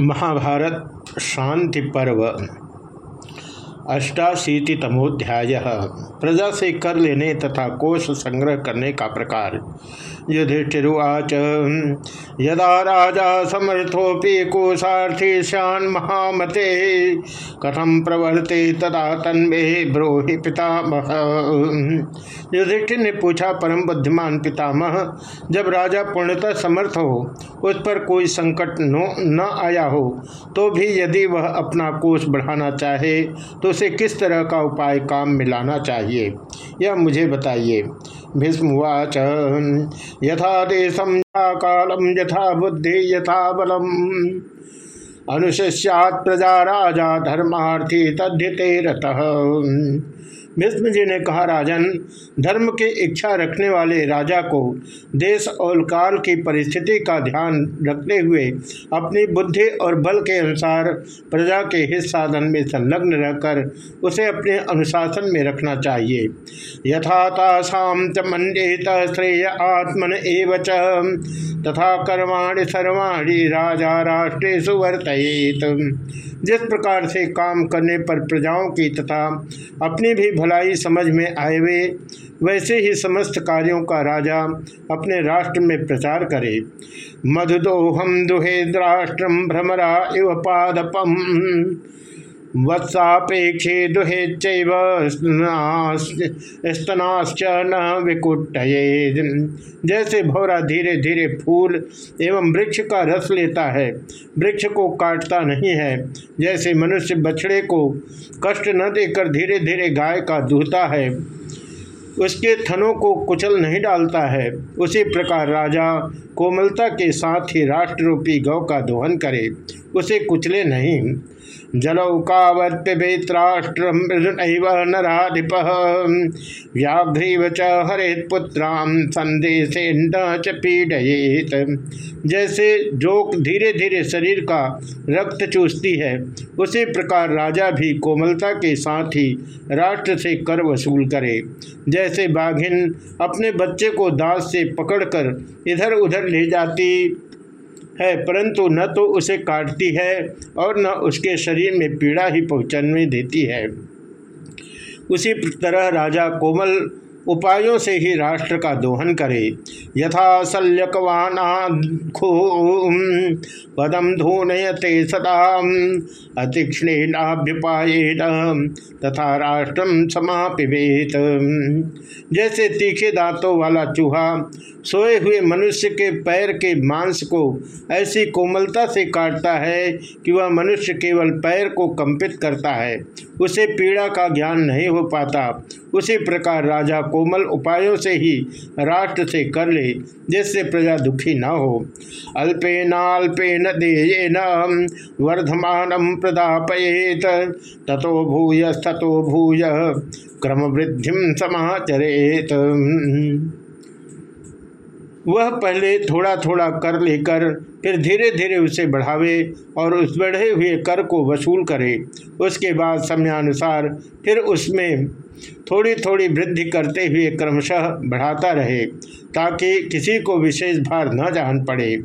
महाभारत शांति पर्व। अष्टाशीतितमोध्याय। प्रजा से कर लेने तथा कोष संग्रह करने का प्रकार। युधिष्ठिवाच यदा राजा समर्थोपि कोशार्थी श्यान महामते कथम प्रवर्ते तदा तन्मे ब्रोहि पितामह। युधिष्ठिर ने पूछा, परम बुद्धिमान पितामह, जब राजा पूर्णतः समर्थ हो, उस पर कोई संकट नो, न आया हो तो भी यदि वह अपना कोष बढ़ाना चाहे तो उसे किस तरह का उपाय काम में लाना चाहिए? यह मुझे बताइए। भीष्मवाच यथा देशम कालम यथा बुद्धि यथा बलम। अनुशिष्यात प्रजा राजा धर्मार्थी तद्यते रतः। भीष्म जी ने कहा, राजन, धर्म की इच्छा रखने वाले राजा को देश और काल की परिस्थिति का ध्यान रखते हुए अपनी बुद्धि और बल के अनुसार प्रजा के हित साधन में संलग्न रहकर उसे अपने अनुशासन में रखना चाहिए। यथातासाम च मंडित श्रेय आत्मन एव तथा कर्माणि सर्वाणी राजा राष्ट्रे सुवर्तयेत। जिस प्रकार से काम करने पर प्रजाओं की तथा अपनी भी भलाई समझ में आए हुए वैसे ही समस्त कार्यों का राजा अपने राष्ट्र में प्रचार करे। मधुदोहम दुहे राष्ट्रम भ्रमरा इव पादपम वत्सापेक्षे दुहे स्तनाश्च न विकुट जैसे भौरा धीरे धीरे फूल एवं वृक्ष का रस लेता है, वृक्ष को काटता नहीं है। जैसे मनुष्य बछड़े को कष्ट न देकर धीरे धीरे गाय का दूहता है, उसके थनों को कुचल नहीं डालता है। उसी प्रकार राजा कोमलता के साथ ही राष्ट्ररूपी गौ का दोहन करे, उसे कुचले नहीं। जलौकावत पिबेत्राष्ट्रम नराधिप। व्याघ्रीव च हरेत पुत्राम संदेशे च पीड़येत। जैसे जोक धीरे धीरे शरीर का रक्त चूसती है, उसी प्रकार राजा भी कोमलता के साथ ही राष्ट्र से कर वसूल करे। जैसे बाघिन अपने बच्चे को दास से पकड़कर इधर उधर ले जाती है, परंतु न तो उसे काटती है और न उसके शरीर में पीड़ा ही पहुँचने देती है। उसी तरह राजा कोमल उपायों से ही राष्ट्र का दोहन करे। यथा शल्यकवानाखो पदम धूनयते सदा अतीक्षणेनाभ्युपायेन तथा राष्ट्रम समापिवेत जैसे तीखे दांतों वाला चूहा सोए हुए मनुष्य के पैर के मांस को ऐसी कोमलता से काटता है कि वह मनुष्य केवल पैर को कंपित करता है। उसे पीड़ा का ज्ञान नहीं हो पाता। उसी प्रकार राजा कोमल उपायों से ही राष्ट्र से कर ले, जिससे प्रजा दुखी न हो। अल्पेनाल्पेन देयेन वर्धमान प्रदापयेत, ततो तथो भूय क्रम वृद्धि समाचरेत। वह पहले थोड़ा थोड़ा कर लेकर फिर धीरे धीरे उसे बढ़ावे और उस बढ़े हुए कर को वसूल करे। उसके बाद समयानुसार फिर उसमें थोड़ी थोड़ी वृद्धि करते हुए क्रमशः बढ़ाता रहे, ताकि किसी को विशेष भार न जान पड़े।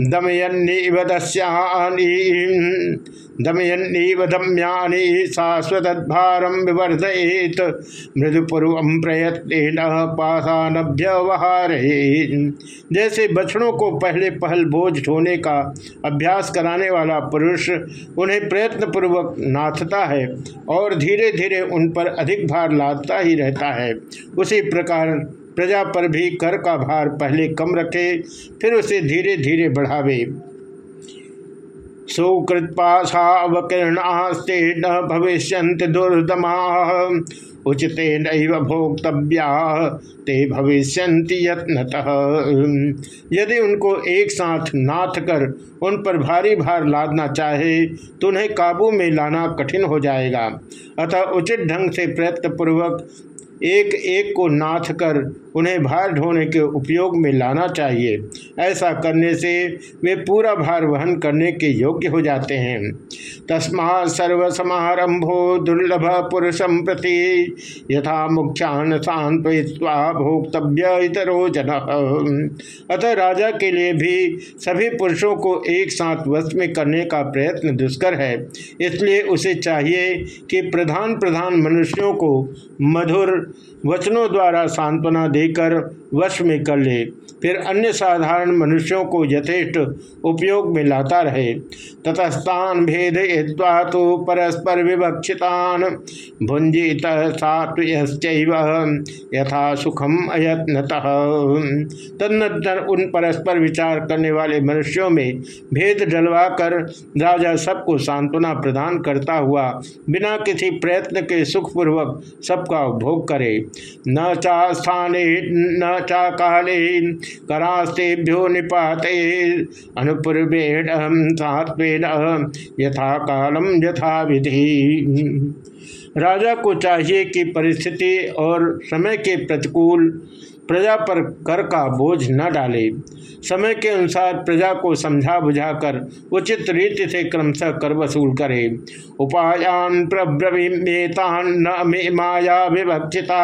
दमयन्नीव दस्यानी दमयन्नीव भारम विवर्धयेत। मृदुपूर्व प्रयत्न पाषाणभ्यवहार जैसे बछड़ों को पहले पहल बोझ ढोने का अभ्यास कराने वाला पुरुष उन्हें प्रयत्न पूर्वक नाथता है और धीरे धीरे उन पर अधिक भार लादता ही रहता है। उसी प्रकार प्रजा पर भी कर का भार पहले कम रखे, फिर उसे धीरे धीरे बढ़ावे। सुकृत्पाशावकीर्णास्ते न भविष्य दुर्दमा, उचिते नैव भोक्तव्या, ते भविष्य यत्नतः। यदि उनको एक साथ नाथ कर, उन पर भारी भार लादना चाहे तो उन्हें काबू में लाना कठिन हो जाएगा। अतः उचित ढंग से प्रयत्न पूर्वक एक एक को नाथ कर उन्हें भार ढोने के उपयोग में लाना चाहिए। ऐसा करने से वे पूरा भार वहन करने के योग्य हो जाते हैं। तस्मा सर्व समारंभो दुर्लभ पुरुषम प्रति यथा मुख्यान सांत्वा भोक्तव्य इतरो जन। अतः राजा के लिए भी सभी पुरुषों को एक साथ वश में करने का प्रयत्न दुष्कर है। इसलिए उसे चाहिए कि प्रधान प्रधान मनुष्यों को मधुर वचनों द्वारा सांत्वना देकर वश में कर ले। फिर अन्य साधारण मनुष्यों को यथेष्ट उपयोग में लाता रहे। ततस्तान भेद तो परस्पर विवक्षितान। भुंजित यथा सुखम अयत्नत। तदनंतर उन परस्पर विचार करने वाले मनुष्यों में भेद डलवाकर राजा सबको सांत्वना प्रदान करता हुआ, बिना किसी प्रयत्न के सुखपूर्वक सबका उपभोग करे। न चा स्थाने न चा काले करास्तेभ्यो निपाते। अनुपूर्वेण सात्वेन यथा कालम यथा विधि राजा को चाहिए कि परिस्थिति और समय के प्रतिकूल प्रजा पर कर का बोझ न डाले। समय के अनुसार प्रजा को समझा बुझाकर उचित रीति से क्रमशः कर वसूल करे। उपायान प्रब्रवीमेतान न मे माया विभक्षिता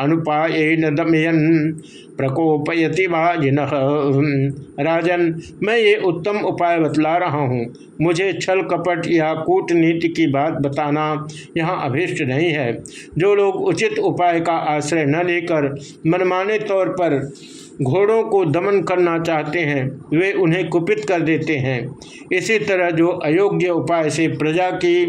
अनुपाय न दमयन, प्रकोपयति वाजिन। राजन, मैं ये उत्तम उपाय बतला रहा हूँ। मुझे छल कपट या कूटनीति की बात बताना यहाँ अभिष्ट नहीं है। जो लोग उचित उपाय का आश्रय न लेकर मनमाने तौर पर घोड़ों को दमन करना चाहते हैं, वे उन्हें कुपित कर देते हैं। इसी तरह जो अयोग्य उपाय से प्रजा की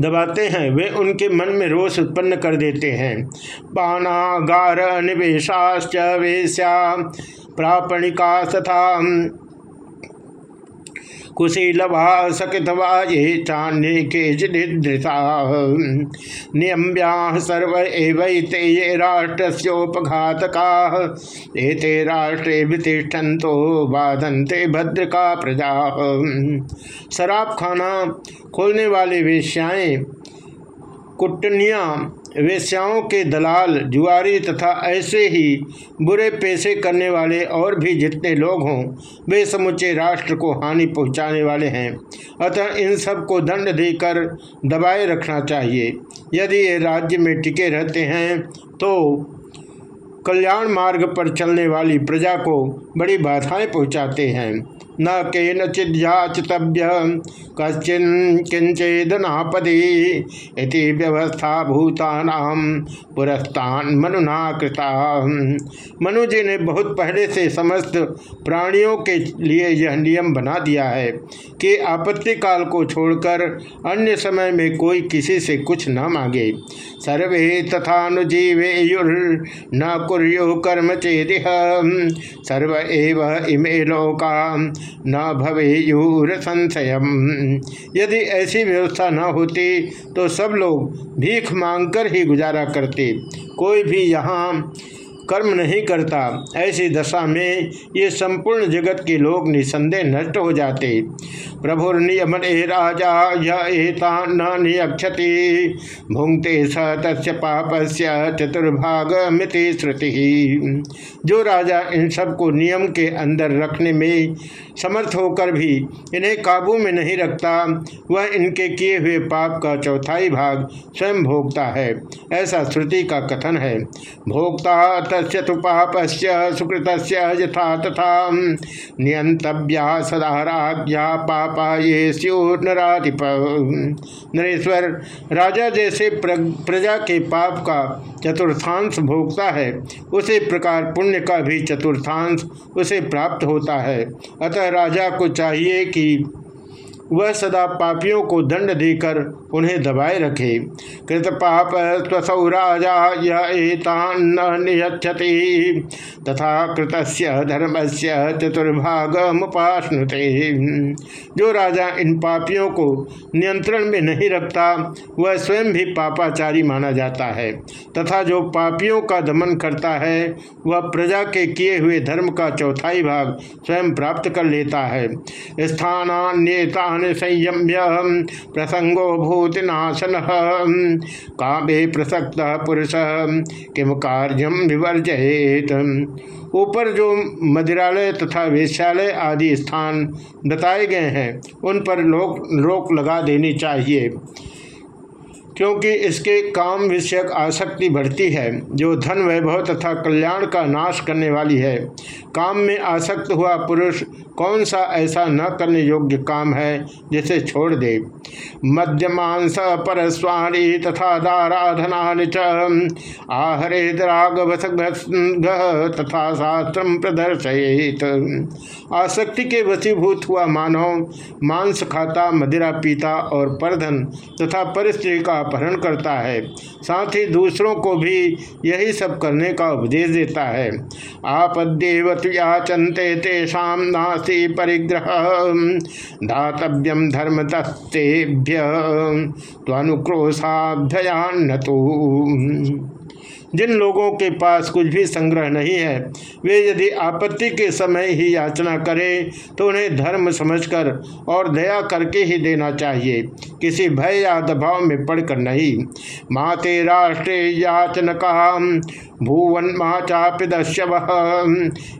दबाते हैं, वे उनके मन में रोष उत्पन्न कर देते हैं। पानागार निवेशाश्च वेश्या प्रापणिका तथा कुशीलवा सकितवा ये चान्य के नियम्या सर्व एवते ये राष्ट्रोपघातका एते राष्ट्रे भद्रका प्रजा। शराब खाना, खोलने वाले वेश्याएँ, कुटनिया वेश्याओं के दलाल, जुआरी तथा ऐसे ही बुरे पैसे करने वाले और भी जितने लोग हों, वे समुचे राष्ट्र को हानि पहुँचाने वाले हैं। अतः इन सबको दंड देकर दबाए रखना चाहिए। यदि ये राज्य में टिके रहते हैं तो कल्याण मार्ग पर चलने वाली प्रजा को बड़ी बाधाएँ पहुंचाते हैं। न केनचिद्याचितव्य कश्चिन किंचेदनापदी व्यवस्था पुरस्तान मनुना कृता। ने बहुत पहले से समस्त प्राणियों के लिए यह नियम बना दिया है कि आपत्ति काल को छोड़कर अन्य समय में कोई किसी से कुछ न मांगे। सर्वे तथानुजीवे न कुर्यो कर्म चेद सर्व एव इमे लोका न भवेयूर संशय यदि ऐसी व्यवस्था न होती तो सब लोग भीख मांगकर ही गुजारा करते। कोई भी यहाँ कर्म नहीं करता, ऐसी दशा में ये संपूर्ण जगत के लोग निसंदेह नष्ट हो जाते। प्रभु नियमन राजा यता न नियक्षति। भुंगते स तस् पाप से चतुर्भाग मिति श्रुति। जो राजा इन सबको नियम के अंदर रखने में समर्थ होकर भी इन्हें काबू में नहीं रखता, वह इनके किए हुए पाप का चौथाई भाग स्वयं भोगता है। ऐसा श्रुति का कथन है। भोक्ता तस्य तो सुकृत यथा तथा। नियंतव्या सदा राज्ञा पापा ये स्यूर्नराधिप। नरेश्वर राजा जैसे प्रजा के पाप का चतुर्थांश भोगता है, उसी प्रकार पुण्य का भी चतुर्थांश उसे प्राप्त होता है। अतः राजा को चाहिए कि वह सदा पापियों को दंड देकर उन्हें दबाए रखे। कृत पाप स्वसौ राजा यहतान्नियति तथा कृत धर्म से चतुर्भाग मुपाश्नुते जो राजा इन पापियों को नियंत्रण में नहीं रखता, वह स्वयं भी पापाचारी माना जाता है। तथा जो पापियों का दमन करता है, वह प्रजा के किए हुए धर्म का चौथाई भाग स्वयं प्राप्त कर लेता है। स्थान संयम्य प्रसंगो भू भूतिनाशन कामे प्रसक्त पुरुष, किम कार्यम विवर्जयेत। ऊपर जो मदिरालय तथा वेश्यालय आदि स्थान बताए गए हैं, उन पर लोक, रोक लगा देनी चाहिए। क्योंकि इसके काम विषयक आसक्ति बढ़ती है, जो धन वैभव तथा कल्याण का नाश करने वाली है। काम में आसक्त हुआ पुरुष कौन सा ऐसा न करने योग्य काम है, जिसे छोड़ दे? मध्यमांस परस्वाणी तथा दाराधना च आहरे तथा शास्त्र प्रदर्शित आसक्ति के वसीभूत हुआ मानव, मांस खाता, मदिरा पीता और परधन तथा परिस्त्री का अपहरण करता है। साथ ही दूसरों को भी यही सब करने का उपदेश देता है। आपदेवत याचनते तेषा नासी परिग्रह धातव्यम धर्म अनुक्रोशाभ्ययान तो जिन लोगों के पास कुछ भी संग्रह नहीं है, वे यदि आपत्ति के समय ही याचना करें तो उन्हें धर्म समझकर और दया करके ही देना चाहिए। किसी भय या दबाव में पड़कर नहीं। माते राष्ट्रे याचन का भुवन मा चापिदश्यव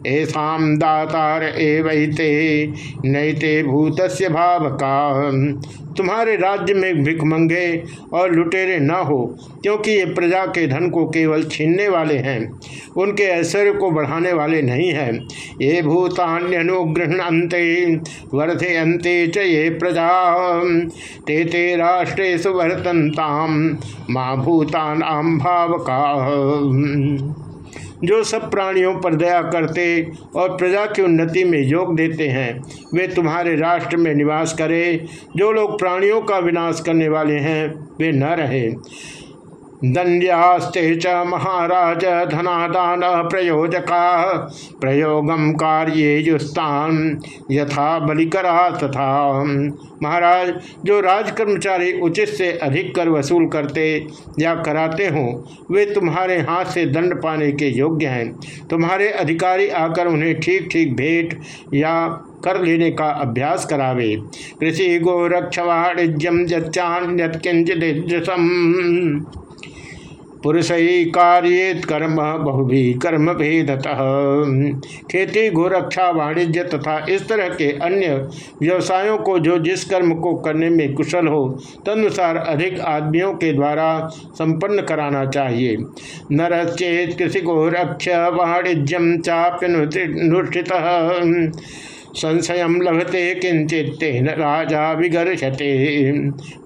ऐसा दातार एवते, नैते भूतस्य भाव का तुम्हारे राज्य में भिकमंगे और लुटेरे न हो, क्योंकि ये प्रजा के धन को केवल छीनने वाले हैं। उनके ऐश्वर्य को बढ़ाने वाले नहीं हैं। ये भूतान्यनुगृहणते वर्धे अंते च ये प्रजा। ते ते राष्ट्रे सुवर्तनताम माँ भूतान आम भाव का जो सब प्राणियों पर दया करते और प्रजा की उन्नति में योग देते हैं, वे तुम्हारे राष्ट्र में निवास करें। जो लोग प्राणियों का विनाश करने वाले हैं, वे न रहे। दंड्यास्ते च महाराज धनादान प्रयोजका। प्रयोगम कार्य युस्तान यथा बलिकरा तथा। महाराज, जो राजकर्मचारी उचित से अधिक कर वसूल करते या कराते हो, वे तुम्हारे हाथ से दंड पाने के योग्य हैं। तुम्हारे अधिकारी आकर उन्हें ठीक ठीक भेंट या कर लेने का अभ्यास करावे। कृषि गोरक्ष वाणिज्यम जच्चान्यत किंचित पुरुष ही कार्येत कर्म बहुभी कर्म भेदतः खेती, गोरक्षा, वाणिज्य तथा इस तरह के अन्य व्यवसायों को जो जिस कर्म को करने में कुशल हो, तदनुसार अधिक आदमियों के द्वारा संपन्न कराना चाहिए। नरचेत कृषि गोरक्ष वाणिज्यम चाप्यनुष्ठित संशय लभते किंचित राजा विगर्षते।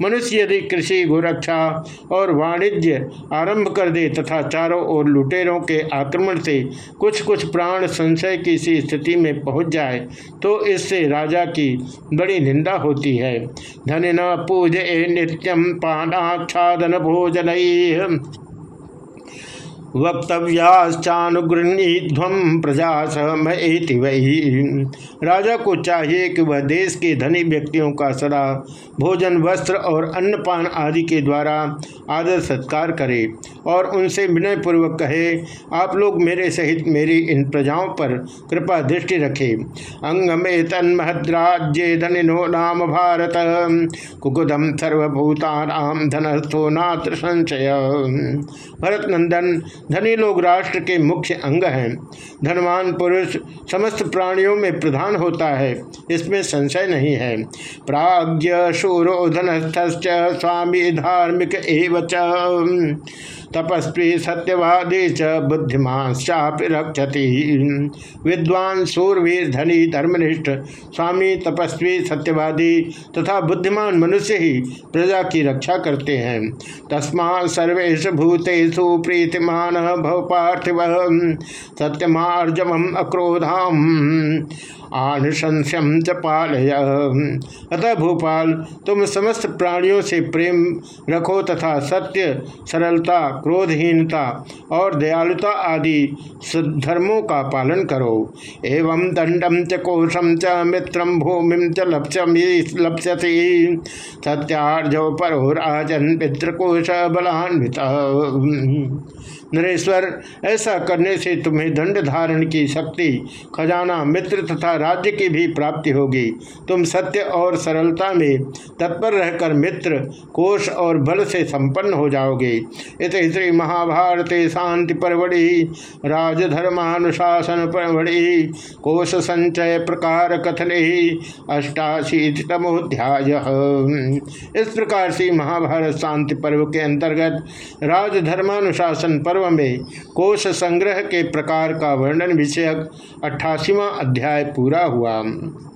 मनुष्य यदि कृषि, गोरक्षा और वाणिज्य आरंभ कर दे तथा चारों ओर लुटेरों के आक्रमण से कुछ कुछ प्राण संशय की सी स्थिति में पहुँच जाए तो इससे राजा की बड़ी निंदा होती है। धन न पूज नित्यम पानाच्छादन भोजन वक्तव्याश्चानुगृहणीध्वम प्रजा सहमति वही राजा को चाहिए कि वह देश के धनी व्यक्तियों का सदा भोजन, वस्त्र और अन्नपान आदि के द्वारा आदर सत्कार करे और उनसे विनयपूर्वक कहे, आप लोग मेरे सहित मेरी इन प्रजाओं पर कृपा दृष्टि रखे। अंग में तन्महद्राज्य धनिनो नाम भारत। कुकुदम सर्वभूतानाम धनस्थो नात्र संशय भरत नंदन धनी लोग राष्ट्र के मुख्य अंग हैं। धनवान पुरुष समस्त प्राणियों में प्रधान होता है। इसमें संशय नहीं है। प्राज्ञ शूरो स्वामी धार्मिक एवं तपस्वी सत्यवादी च, बुद्धिमान रक्षति। विद्वान सूरवीर धनी धर्मनिष्ठ, स्वामी तपस्वी सत्यवादी तथा बुद्धिमान मनुष्य ही प्रजा की रक्षा करते हैं। तस्मा सर्वेश भूतेषु प्रीतिमान भव पार्थिव सत्यमार्जम अक्रोधाम। आनुशंस्यम च पालय। अतः भोपाल, तुम समस्त प्राणियों से प्रेम रखो तथा सत्य, सरलता, क्रोधहीनता और दयालुता आदि धर्मों का पालन करो। एवं दंडम च कोशम च मित्रम भूमि च लप्स्यति सत्यार्जो परो राजन पितृकोश बलान्वित नरेश्वर, ऐसा करने से तुम्हें दंड धारण की शक्ति, खजाना, मित्र तथा राज्य की भी प्राप्ति होगी। तुम सत्य और सरलता में तत्पर रहकर मित्र, कोष और बल से संपन्न हो जाओगे। इस श्री महाभारत शांति परवड़ी, राजधर्मानुशासन परवड़ी कोश संचय प्रकार कथन ही अष्टाशीतमोध्याय। इस प्रकार से महाभारत शांति पर्व के अंतर्गत राजधर्मानुशासन पर्व में कोश संग्रह के प्रकार का वर्णन विषयक अट्ठासीवा अध्याय पूरा हुआ।